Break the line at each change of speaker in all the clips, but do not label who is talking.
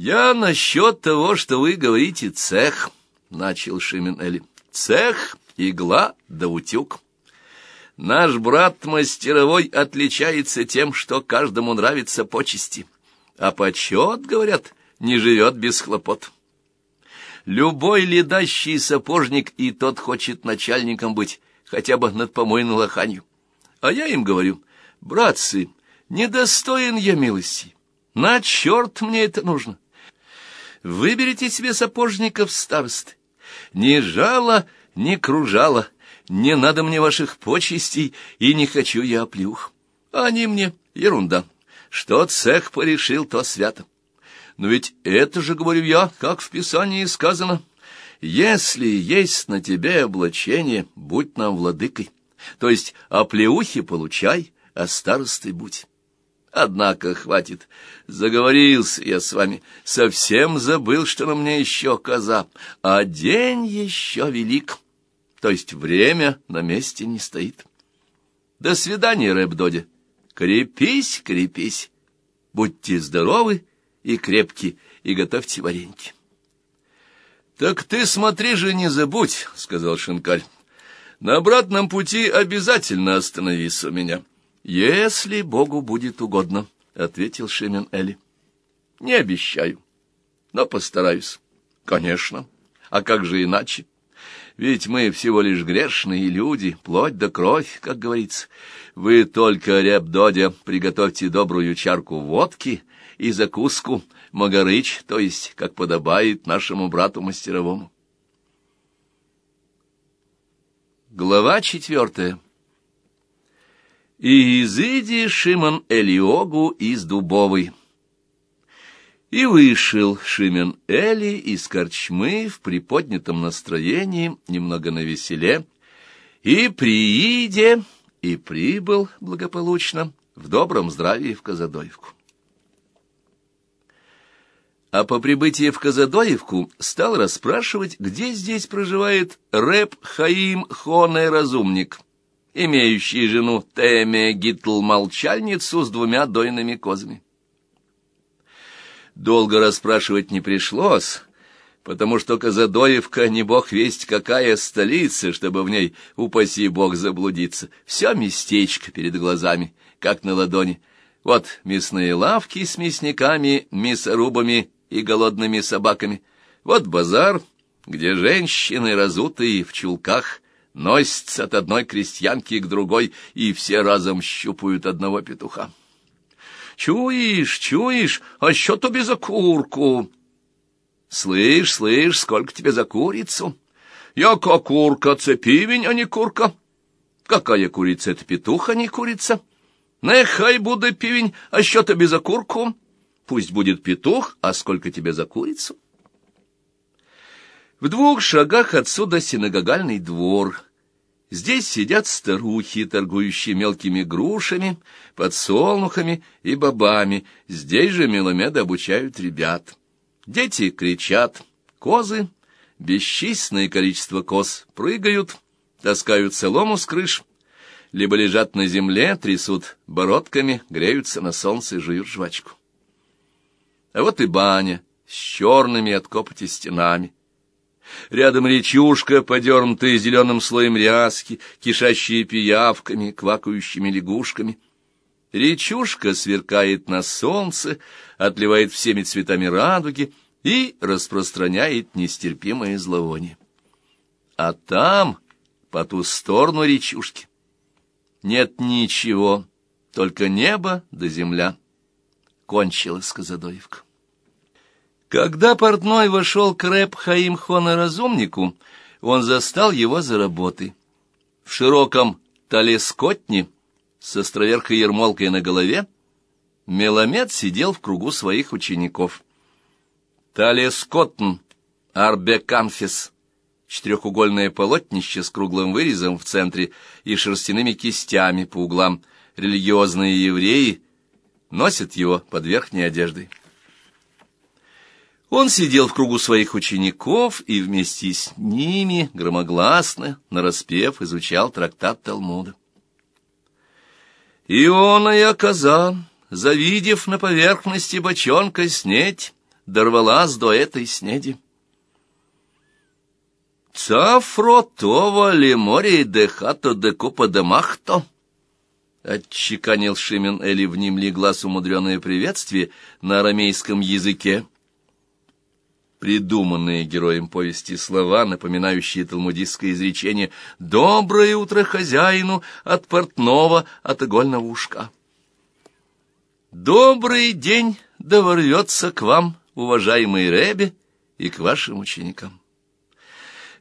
«Я насчет того, что вы говорите цех», — начал Шимен Эли. «Цех, игла да утюг. Наш брат мастеровой отличается тем, что каждому нравится почести, а почет, говорят, не живет без хлопот». Любой ледащий сапожник и тот хочет начальником быть, хотя бы над помойной лоханью. А я им говорю, братцы, недостоин я милости. На черт мне это нужно. Выберите себе сапожников старосты. Ни жало, ни кружало. Не надо мне ваших почестей, и не хочу я оплюх. Они мне ерунда. Что цех порешил, то свято. Но ведь это же, говорю я, как в Писании сказано, «Если есть на тебе облачение, будь нам владыкой». То есть оплеухи получай, а старостой будь. Однако хватит. Заговорился я с вами. Совсем забыл, что на мне еще коза. А день еще велик. То есть время на месте не стоит. До свидания, Рэбдоди. Крепись, крепись. Будьте здоровы и крепки, и готовьте вареньки. — Так ты смотри же, не забудь, — сказал Шинкаль. — На обратном пути обязательно остановись у меня. — Если Богу будет угодно, — ответил Шимен Эли. — Не обещаю, но постараюсь. — Конечно. А как же иначе? Ведь мы всего лишь грешные люди, плоть да кровь, как говорится. Вы только, Ряб Додя, приготовьте добрую чарку водки — и закуску магарыч, то есть, как подобает нашему брату-мастеровому. Глава четвертая И изыди Шимон Элиогу из Дубовой. И вышел Шимен Эли из корчмы в приподнятом настроении, немного навеселе, и прииде, и прибыл благополучно в добром здравии в Казадоевку. А по прибытии в Казадоевку стал расспрашивать, где здесь проживает рэп Хаим Хоне Разумник, имеющий жену Теме Гитл-молчальницу с двумя дойными козами. Долго расспрашивать не пришлось, потому что Казадоевка не бог весть какая столица, чтобы в ней, упаси бог, заблудиться. Все местечко перед глазами, как на ладони. Вот мясные лавки с мясниками, мясорубами и голодными собаками. Вот базар, где женщины, разутые в чулках, носятся от одной крестьянки к другой, и все разом щупают одного петуха. «Чуешь, чуешь, а что тебе за курку?» «Слышь, слышь, сколько тебе за курицу?» «Яка курка, це пивень, а не курка». «Какая курица, это петух, а не курица?» «Нехай буде пивень, а що тобі за курку?» Пусть будет петух, а сколько тебе за курицу? В двух шагах отсюда синагогальный двор. Здесь сидят старухи, торгующие мелкими грушами, подсолнухами и бобами. Здесь же меломеды обучают ребят. Дети кричат, козы, бесчисленное количество коз, прыгают, таскают солому с крыш, либо лежат на земле, трясут бородками, греются на солнце и жуют жвачку. А вот и баня с черными от копоти стенами. Рядом речушка, подернутая зеленым слоем ряски, кишащие пиявками, квакающими лягушками. Речушка сверкает на солнце, отливает всеми цветами радуги и распространяет нестерпимое зловоние. А там, по ту сторону речушки, нет ничего, только небо да земля кончилась Казадоевка. Когда портной вошел к рэп Хаим Хона Разумнику, он застал его за работой. В широком талескотне с островерхой ермолкой на голове Меламед сидел в кругу своих учеников. Талескотн, арбеканфис, четырехугольное полотнище с круглым вырезом в центре и шерстяными кистями по углам, религиозные евреи — носят его под верхней одеждой. Он сидел в кругу своих учеников и вместе с ними громогласно, нараспев, изучал трактат Талмуда. Ионая коза, завидев на поверхности бочонка снеть, дорвалась до этой снеди. «Цафро това ли море де хато де купа де махто?» Отчеканил Шимен Эли внемли глаз умудренное приветствие на арамейском языке. Придуманные героем повести слова, напоминающие талмудистское изречение «Доброе утро хозяину от портного от игольного ушка». «Добрый день да ворвется к вам, уважаемые Ребе, и к вашим ученикам».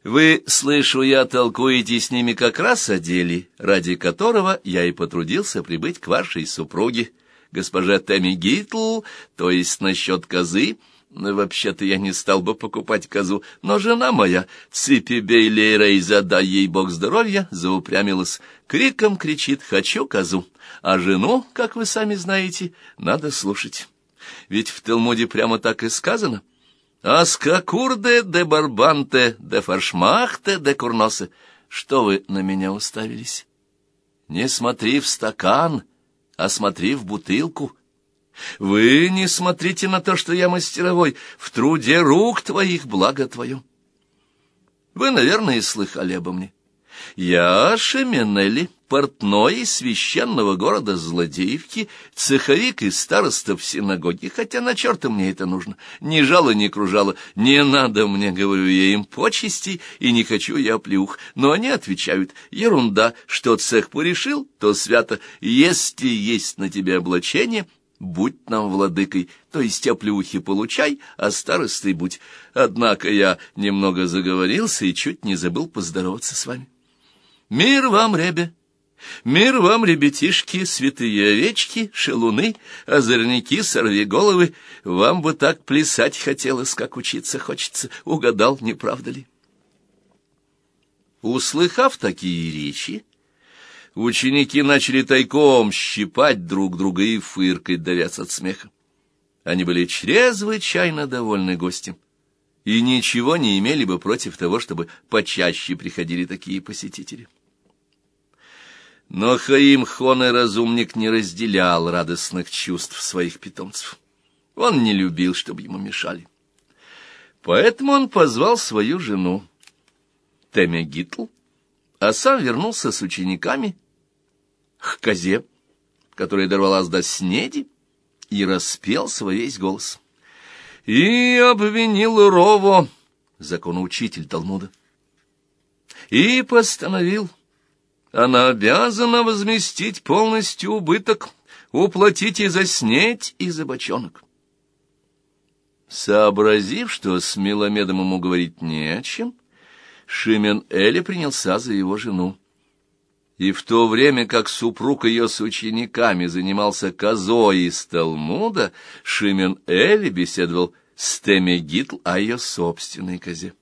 Вы, слышу я, толкуете с ними как раз о деле, ради которого я и потрудился прибыть к вашей супруге, госпоже Тэмми Гитл, то есть насчет козы. Вообще-то я не стал бы покупать козу, но жена моя, Ципи Бейли Рейза, дай ей бог здоровья, заупрямилась, криком кричит «хочу козу», а жену, как вы сами знаете, надо слушать. Ведь в Талмуде прямо так и сказано — Аскакурде де барбанте, де фаршмахте, де курносы. Что вы на меня уставились? Не смотри в стакан, а смотри в бутылку. Вы не смотрите на то, что я мастеровой, в труде рук твоих благо твое. Вы, наверное, слыхали обо мне. Я Шеменели, портной из священного города Злодеевки, цеховик и староста в синагоге, хотя на черта мне это нужно. Ни жало, ни кружало, не надо мне, говорю я им, почести, и не хочу я плюх. Но они отвечают, ерунда, что цех порешил, то свято, если есть на тебе облачение, будь нам владыкой, то есть оплюхи получай, а старостой будь. Однако я немного заговорился и чуть не забыл поздороваться с вами. Мир вам, ребя! Мир вам, ребятишки, святые овечки, шелуны, озорники, головы. Вам бы так плясать хотелось, как учиться хочется. Угадал, не правда ли? Услыхав такие речи, ученики начали тайком щипать друг друга и фыркать, давясь от смеха. Они были чрезвычайно довольны гостем и ничего не имели бы против того, чтобы почаще приходили такие посетители. Но Хаим Хон и разумник не разделял радостных чувств своих питомцев. Он не любил, чтобы ему мешали. Поэтому он позвал свою жену, Теме Гитл, а сам вернулся с учениками к козе, которая дорвалась до снеди, и распел свой весь голос. И обвинил Рово, законоучитель Талмуда, и постановил, она обязана возместить полностью убыток, уплатить и за снеть, и за бочонок. Сообразив, что с Миломедом ему говорить не о чем, Шимен Эли принялся за его жену. И в то время, как супруг ее с учениками занимался козой из Талмуда, Шимен Эли беседовал с Темегитл о ее собственной козе.